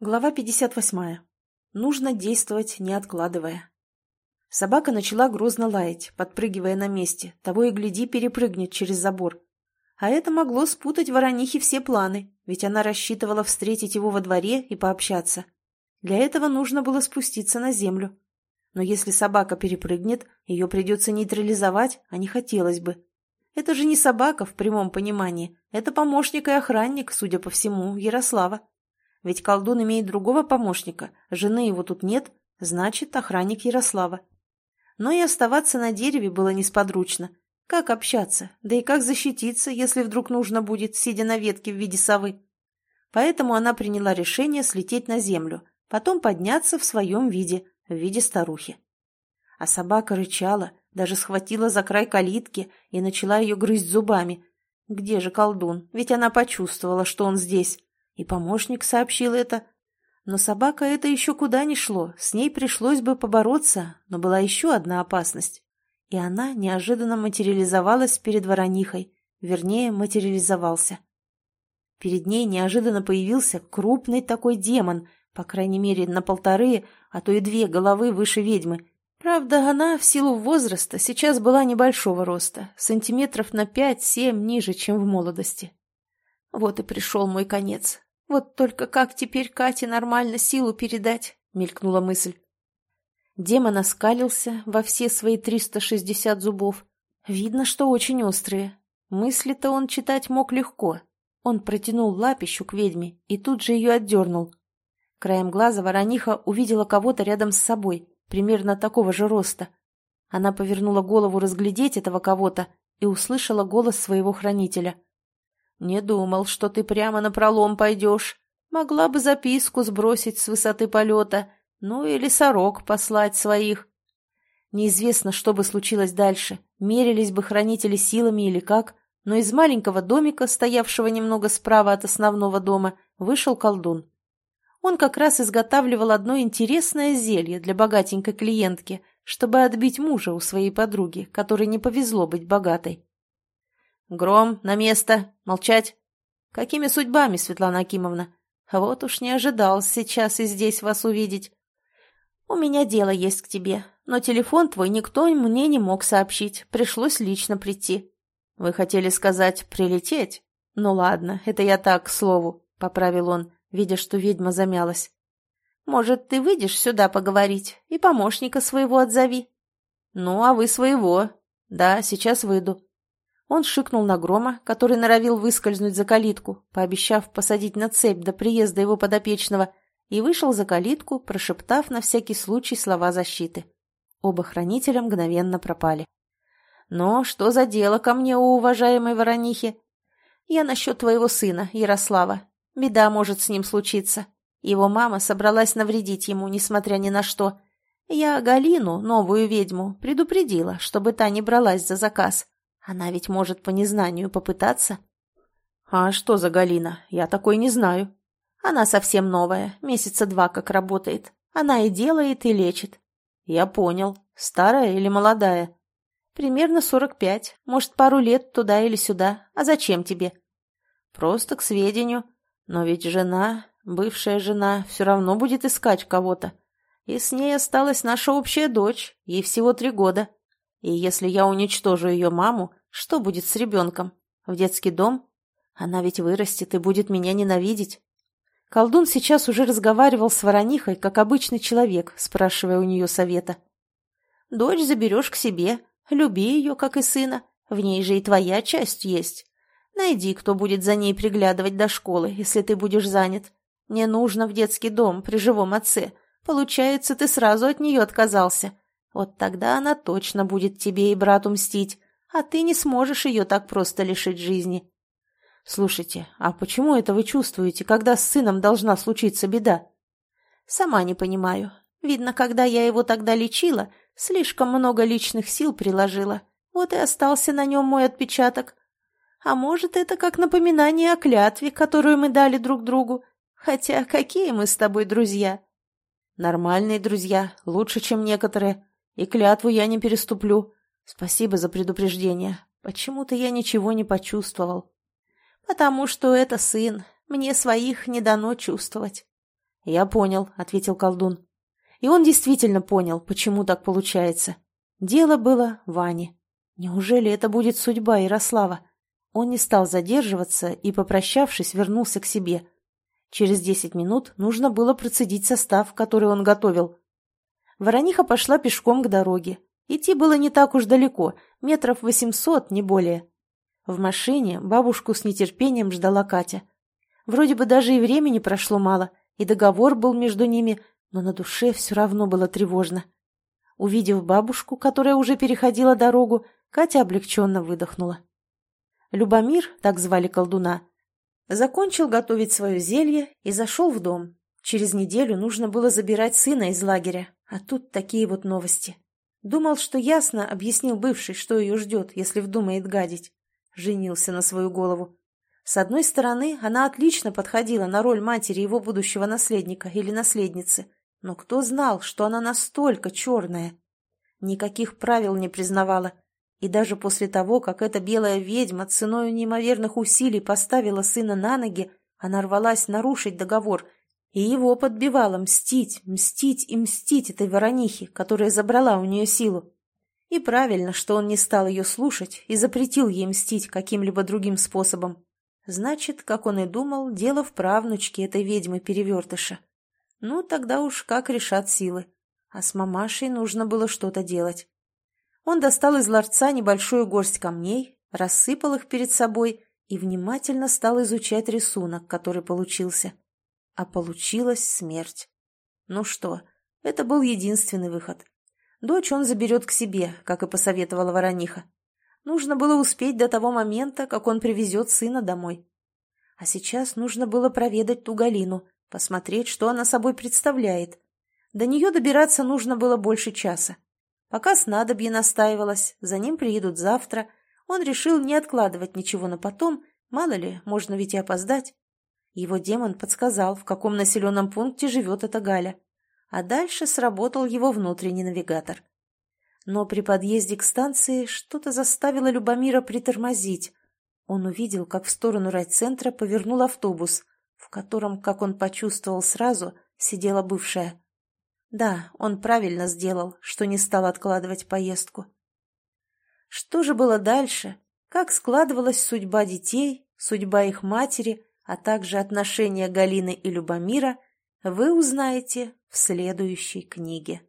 Глава 58. Нужно действовать, не откладывая. Собака начала грозно лаять, подпрыгивая на месте, того и гляди перепрыгнет через забор. А это могло спутать воронихе все планы, ведь она рассчитывала встретить его во дворе и пообщаться. Для этого нужно было спуститься на землю. Но если собака перепрыгнет, ее придется нейтрализовать, а не хотелось бы. Это же не собака в прямом понимании, это помощник и охранник, судя по всему, Ярослава. Ведь колдун имеет другого помощника, жены его тут нет, значит, охранник Ярослава. Но и оставаться на дереве было несподручно. Как общаться, да и как защититься, если вдруг нужно будет, сидя на ветке в виде совы? Поэтому она приняла решение слететь на землю, потом подняться в своем виде, в виде старухи. А собака рычала, даже схватила за край калитки и начала ее грызть зубами. Где же колдун? Ведь она почувствовала, что он здесь. И помощник сообщил это. Но собака это еще куда ни шло, с ней пришлось бы побороться, но была еще одна опасность. И она неожиданно материализовалась перед воронихой, вернее, материализовался. Перед ней неожиданно появился крупный такой демон, по крайней мере, на полторы, а то и две головы выше ведьмы. Правда, она в силу возраста сейчас была небольшого роста, сантиметров на пять-семь ниже, чем в молодости. Вот и пришел мой конец. «Вот только как теперь Кате нормально силу передать?» — мелькнула мысль. Демон оскалился во все свои триста шестьдесят зубов. Видно, что очень острые. Мысли-то он читать мог легко. Он протянул лапищу к ведьме и тут же ее отдернул. Краем глаза ворониха увидела кого-то рядом с собой, примерно такого же роста. Она повернула голову разглядеть этого кого-то и услышала голос своего хранителя — «Не думал, что ты прямо на пролом пойдешь. Могла бы записку сбросить с высоты полета, ну или сорок послать своих». Неизвестно, что бы случилось дальше, мерились бы хранители силами или как, но из маленького домика, стоявшего немного справа от основного дома, вышел колдун. Он как раз изготавливал одно интересное зелье для богатенькой клиентки, чтобы отбить мужа у своей подруги, которой не повезло быть богатой. «Гром, на место! Молчать!» «Какими судьбами, Светлана Акимовна? Вот уж не ожидал сейчас и здесь вас увидеть. У меня дело есть к тебе, но телефон твой никто мне не мог сообщить, пришлось лично прийти. Вы хотели сказать «прилететь»? Ну ладно, это я так, к слову», — поправил он, видя, что ведьма замялась. «Может, ты выйдешь сюда поговорить и помощника своего отзови?» «Ну, а вы своего. Да, сейчас выйду». Он шикнул на Грома, который норовил выскользнуть за калитку, пообещав посадить на цепь до приезда его подопечного, и вышел за калитку, прошептав на всякий случай слова защиты. Оба хранителя мгновенно пропали. «Но что за дело ко мне, у уважаемой воронихи?» «Я насчет твоего сына, Ярослава. Беда может с ним случиться. Его мама собралась навредить ему, несмотря ни на что. Я Галину, новую ведьму, предупредила, чтобы та не бралась за заказ. Она ведь может по незнанию попытаться. А что за Галина? Я такой не знаю. Она совсем новая, месяца два как работает. Она и делает, и лечит. Я понял. Старая или молодая? Примерно сорок пять. Может, пару лет туда или сюда. А зачем тебе? Просто к сведению. Но ведь жена, бывшая жена, все равно будет искать кого-то. И с ней осталась наша общая дочь, ей всего три года. И если я уничтожу ее маму, что будет с ребенком? В детский дом? Она ведь вырастет и будет меня ненавидеть. Колдун сейчас уже разговаривал с Воронихой, как обычный человек, спрашивая у нее совета. «Дочь заберешь к себе, люби ее, как и сына, в ней же и твоя часть есть. Найди, кто будет за ней приглядывать до школы, если ты будешь занят. Не нужно в детский дом при живом отце. Получается, ты сразу от нее отказался. Вот тогда она точно будет тебе и брату мстить а ты не сможешь ее так просто лишить жизни. Слушайте, а почему это вы чувствуете, когда с сыном должна случиться беда? Сама не понимаю. Видно, когда я его тогда лечила, слишком много личных сил приложила. Вот и остался на нем мой отпечаток. А может, это как напоминание о клятве, которую мы дали друг другу. Хотя какие мы с тобой друзья? Нормальные друзья, лучше, чем некоторые. И клятву я не переступлю. Спасибо за предупреждение. Почему-то я ничего не почувствовал. Потому что это сын. Мне своих не дано чувствовать. «Я понял», — ответил колдун. И он действительно понял, почему так получается. Дело было Ване. Неужели это будет судьба Ярослава? Он не стал задерживаться и, попрощавшись, вернулся к себе. Через десять минут нужно было процедить состав, который он готовил. Ворониха пошла пешком к дороге. Идти было не так уж далеко, метров восемьсот, не более. В машине бабушку с нетерпением ждала Катя. Вроде бы даже и времени прошло мало, и договор был между ними, но на душе все равно было тревожно. Увидев бабушку, которая уже переходила дорогу, Катя облегченно выдохнула. Любомир, так звали колдуна, закончил готовить свое зелье и зашел в дом. Через неделю нужно было забирать сына из лагеря, а тут такие вот новости. Думал, что ясно объяснил бывший, что ее ждет, если вдумает гадить. Женился на свою голову. С одной стороны, она отлично подходила на роль матери его будущего наследника или наследницы, но кто знал, что она настолько черная? Никаких правил не признавала. И даже после того, как эта белая ведьма ценой неимоверных усилий поставила сына на ноги, она рвалась нарушить договор, и его подбивала мстить, мстить и мстить этой воронихе, которая забрала у нее силу. И правильно, что он не стал ее слушать и запретил ей мстить каким-либо другим способом. Значит, как он и думал, дело в правнучке этой ведьмы-перевертыша. Ну, тогда уж как решат силы. А с мамашей нужно было что-то делать. Он достал из ларца небольшую горсть камней, рассыпал их перед собой и внимательно стал изучать рисунок, который получился. А получилась смерть. Ну что, это был единственный выход. Дочь он заберет к себе, как и посоветовала Ворониха. Нужно было успеть до того момента, как он привезет сына домой. А сейчас нужно было проведать ту Галину, посмотреть, что она собой представляет. До нее добираться нужно было больше часа. Пока снадобье настаивалось, за ним приедут завтра, он решил не откладывать ничего на потом, мало ли, можно ведь и опоздать. Его демон подсказал, в каком населенном пункте живет эта Галя. А дальше сработал его внутренний навигатор. Но при подъезде к станции что-то заставило Любомира притормозить. Он увидел, как в сторону райцентра повернул автобус, в котором, как он почувствовал сразу, сидела бывшая. Да, он правильно сделал, что не стал откладывать поездку. Что же было дальше? Как складывалась судьба детей, судьба их матери, а также отношения Галины и Любомира, вы узнаете в следующей книге.